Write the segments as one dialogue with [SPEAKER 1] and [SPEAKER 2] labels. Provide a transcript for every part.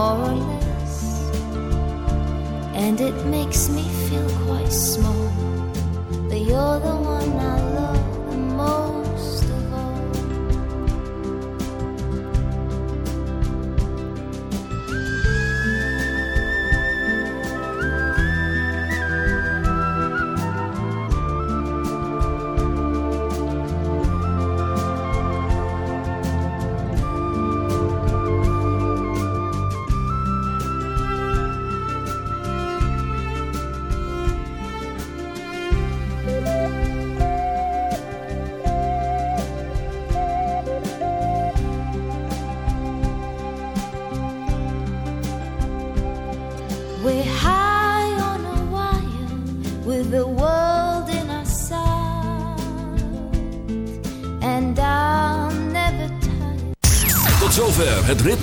[SPEAKER 1] more or less. And it makes me feel quite small. But you're the one I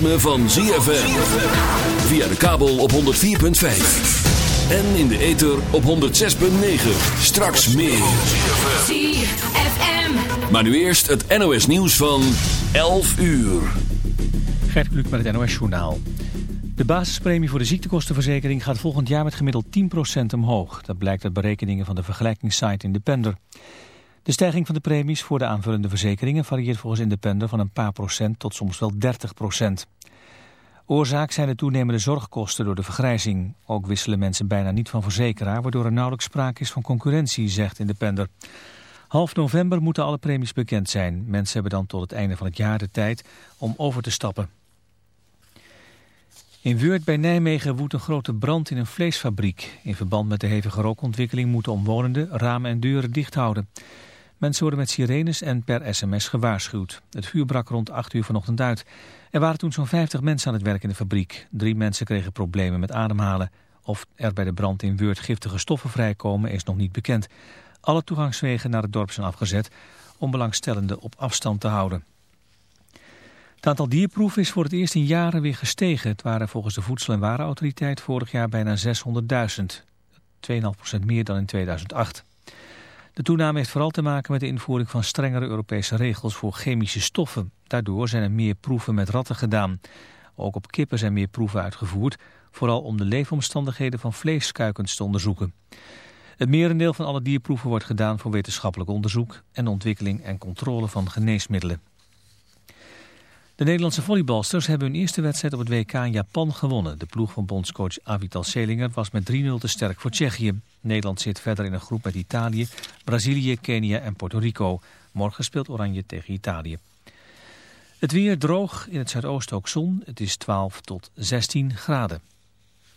[SPEAKER 2] ritme van ZFM. Via de kabel op 104.5. En in de ether op 106.9. Straks meer.
[SPEAKER 3] ZFM.
[SPEAKER 2] Maar nu eerst het NOS nieuws van 11 uur.
[SPEAKER 4] Gert Kluk met het NOS Journaal. De basispremie voor de ziektekostenverzekering gaat volgend jaar met gemiddeld 10% omhoog. Dat blijkt uit berekeningen van de vergelijkingssite Independer. De stijging van de premies voor de aanvullende verzekeringen varieert volgens Independer van een paar procent tot soms wel 30 procent. Oorzaak zijn de toenemende zorgkosten door de vergrijzing. Ook wisselen mensen bijna niet van verzekeraar, waardoor er nauwelijks sprake is van concurrentie, zegt Independer. Half november moeten alle premies bekend zijn. Mensen hebben dan tot het einde van het jaar de tijd om over te stappen. In Weurt bij Nijmegen woedt een grote brand in een vleesfabriek. In verband met de hevige rookontwikkeling moeten omwonenden ramen en deuren dicht houden. Mensen worden met sirenes en per sms gewaarschuwd. Het vuur brak rond 8 uur vanochtend uit. Er waren toen zo'n 50 mensen aan het werk in de fabriek. Drie mensen kregen problemen met ademhalen. Of er bij de brand in Weurt giftige stoffen vrijkomen is nog niet bekend. Alle toegangswegen naar het dorp zijn afgezet om belangstellenden op afstand te houden. Het aantal dierproeven is voor het eerst in jaren weer gestegen. Het waren volgens de Voedsel- en Warenautoriteit vorig jaar bijna 600.000. 2,5% meer dan in 2008. De toename heeft vooral te maken met de invoering van strengere Europese regels voor chemische stoffen. Daardoor zijn er meer proeven met ratten gedaan. Ook op kippen zijn meer proeven uitgevoerd, vooral om de leefomstandigheden van vleeskuikens te onderzoeken. Het merendeel van alle dierproeven wordt gedaan voor wetenschappelijk onderzoek en ontwikkeling en controle van geneesmiddelen. De Nederlandse volleybalsters hebben hun eerste wedstrijd op het WK in Japan gewonnen. De ploeg van bondscoach Avital Selinger was met 3-0 te sterk voor Tsjechië. Nederland zit verder in een groep met Italië, Brazilië, Kenia en Puerto Rico. Morgen speelt Oranje tegen Italië. Het weer droog, in het zuidoosten ook zon. Het is 12 tot 16 graden.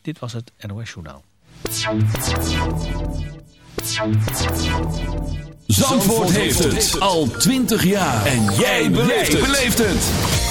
[SPEAKER 4] Dit was het NOS Journaal.
[SPEAKER 2] Zandvoort heeft het al 20 jaar. En jij beleeft het.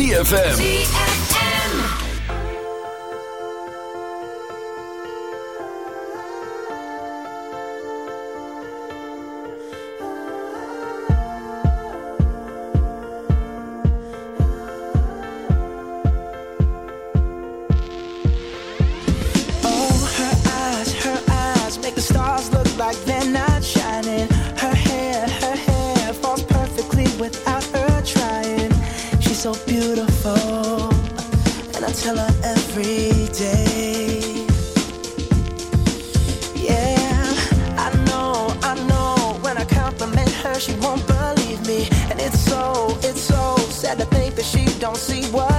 [SPEAKER 3] ZFM.
[SPEAKER 5] beautiful, and I tell her every day. Yeah, I know, I know. When I compliment her, she won't believe me, and it's so, it's so sad to think that she don't see what.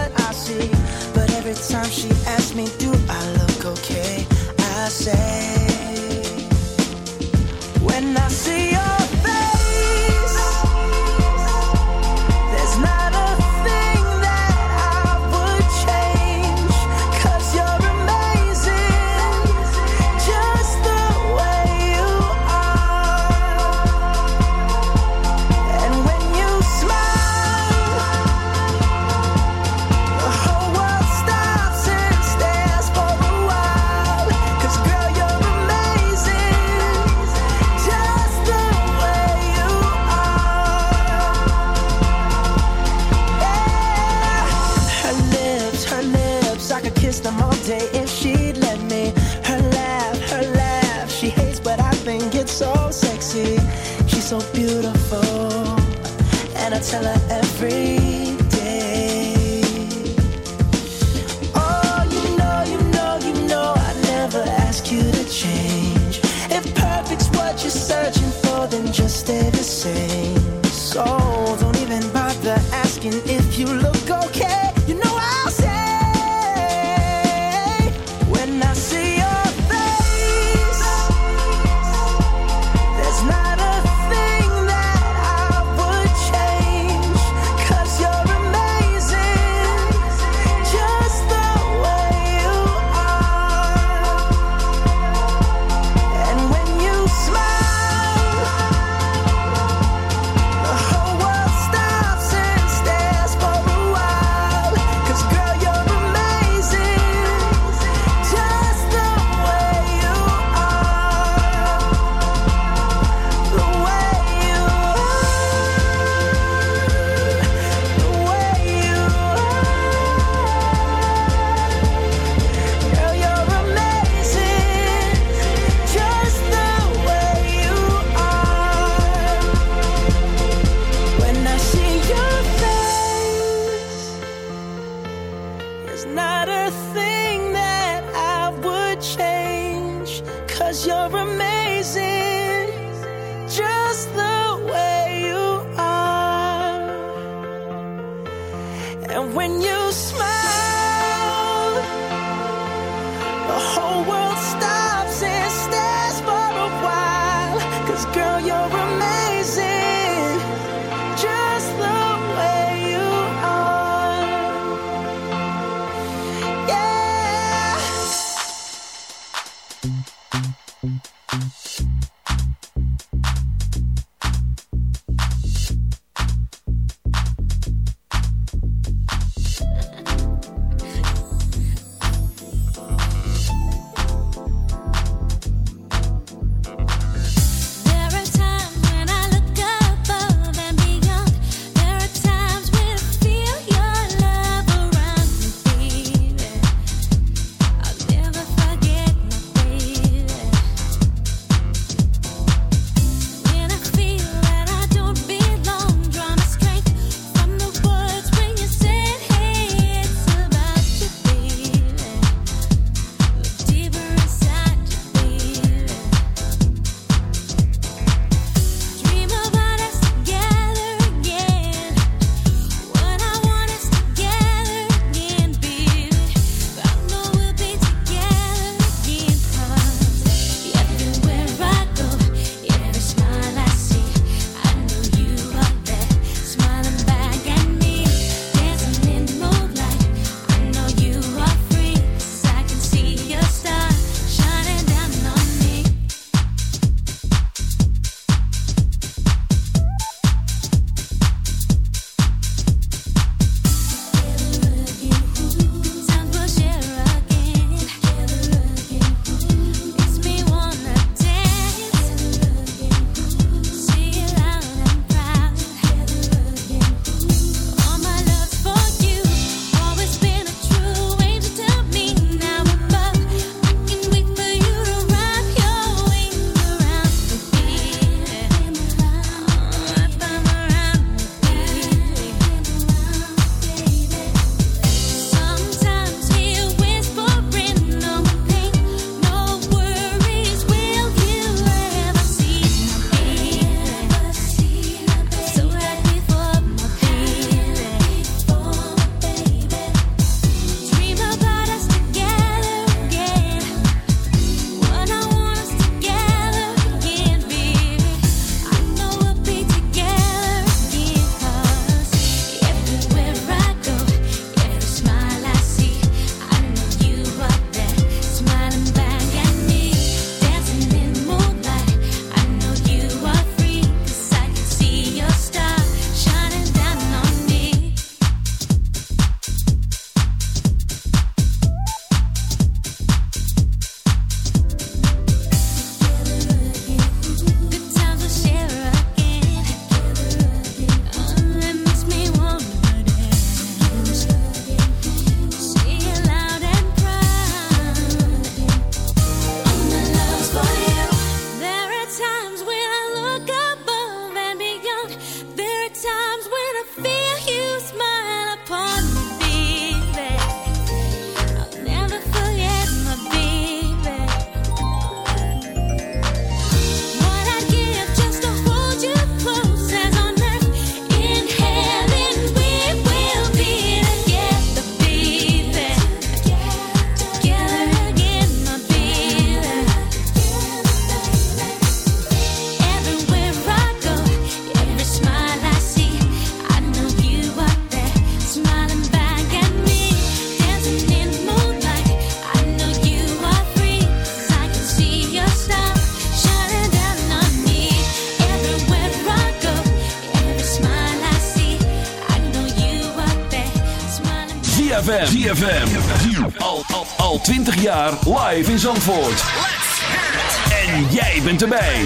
[SPEAKER 3] 20 jaar live in Zandvoort. En jij bent erbij.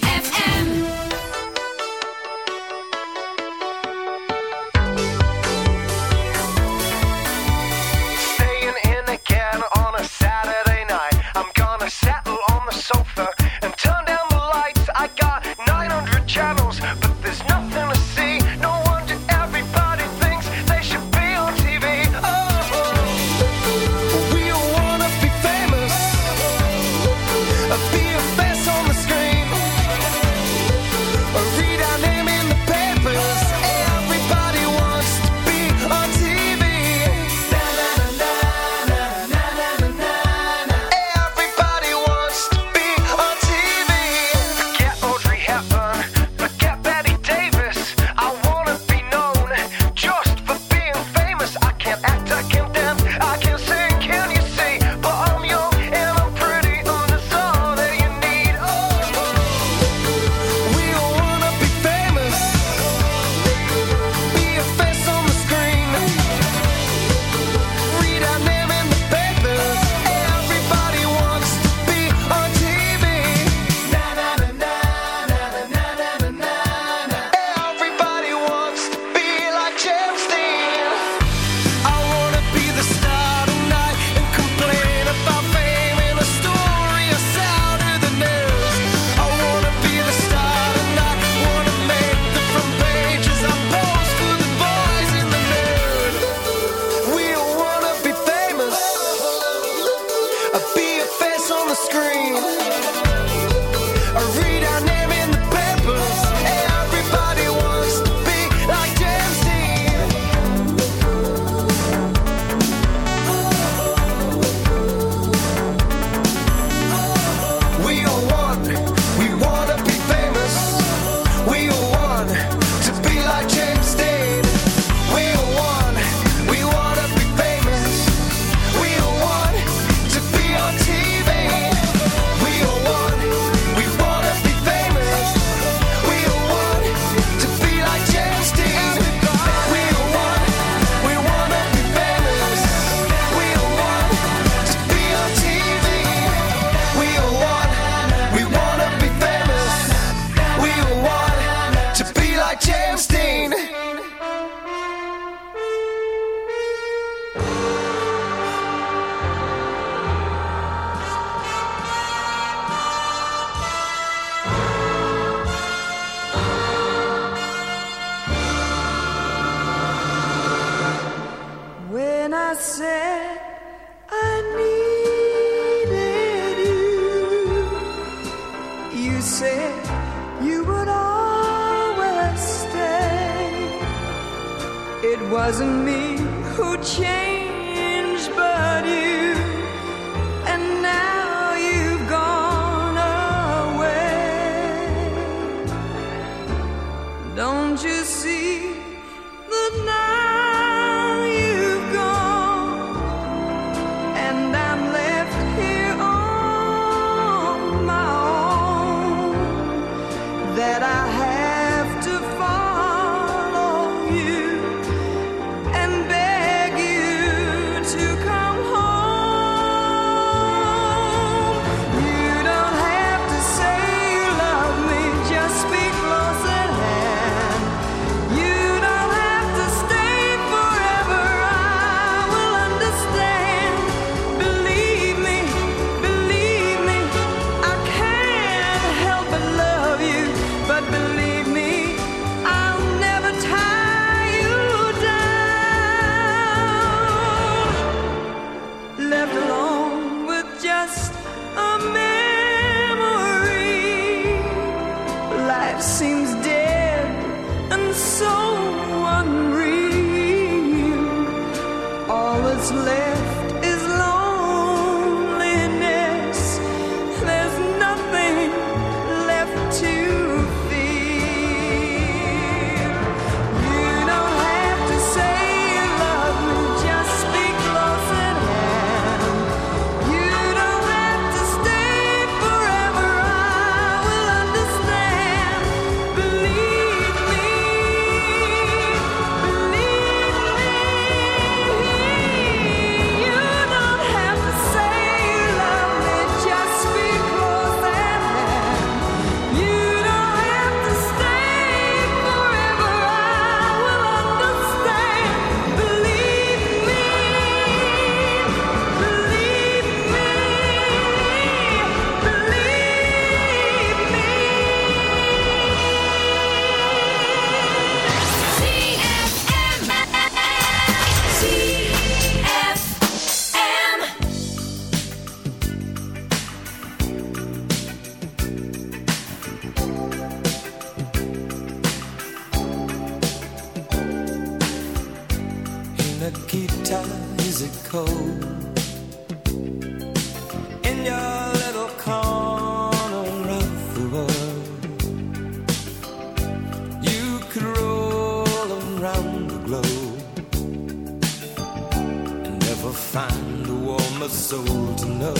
[SPEAKER 6] Never
[SPEAKER 7] find a warmer soul to know.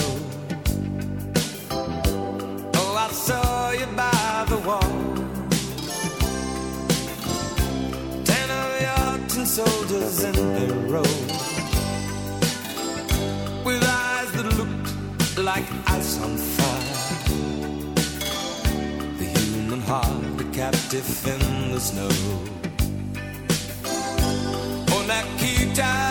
[SPEAKER 7] Oh, I saw you by the wall. Ten of your tin soldiers in a row with eyes that looked like ice on fire. The human heart, a captive in the snow. Nikita, you will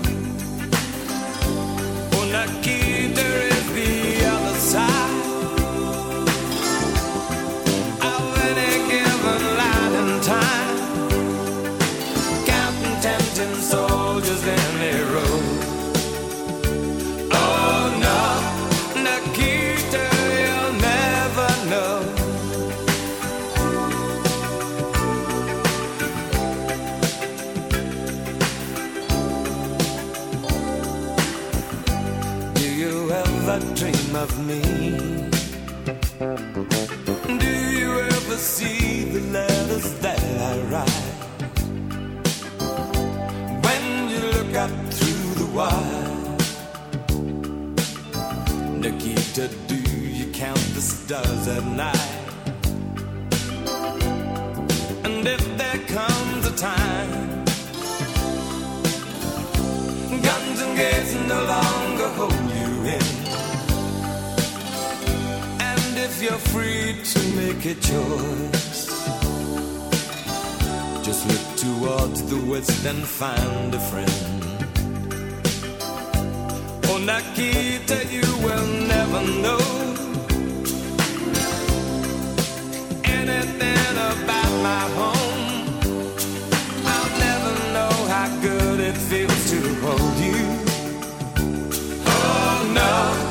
[SPEAKER 7] The stars at night? And if there comes a time guns and gates no longer hold you in. And if you're free to make a choice, just look towards the west and find a friend. Oh, Nikita, you will never know hold you. Oh no,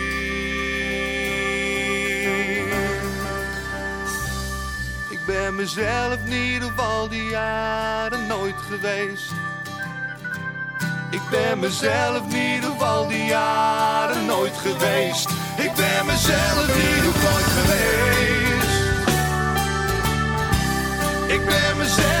[SPEAKER 8] Ben mezelf niet op al die jaren nooit geweest. Ik ben mezelf niet op al die jaren nooit geweest. Ik ben mezelf niet nooit geweest. Ik ben mezelf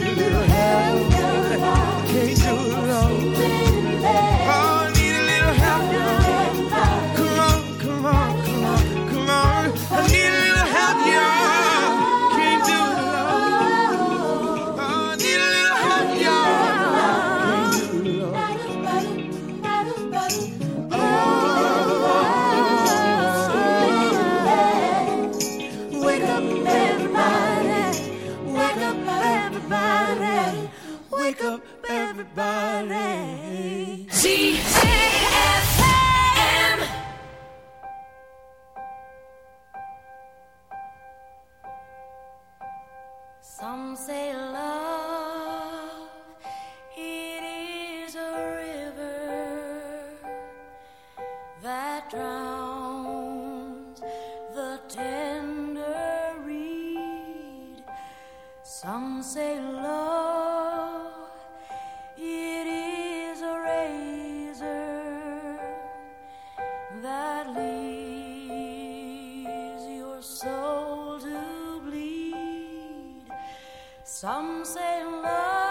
[SPEAKER 3] Some say love,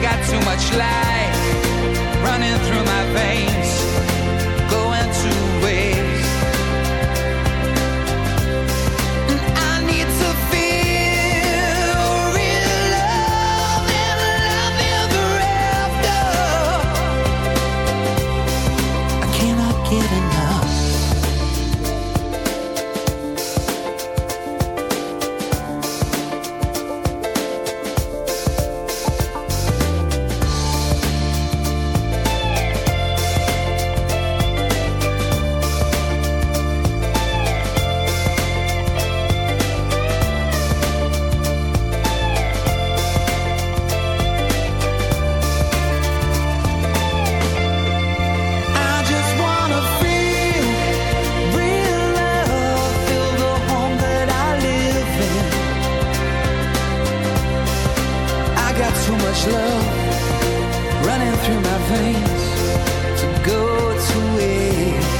[SPEAKER 5] Got too much life too much love running through my veins to go to waste.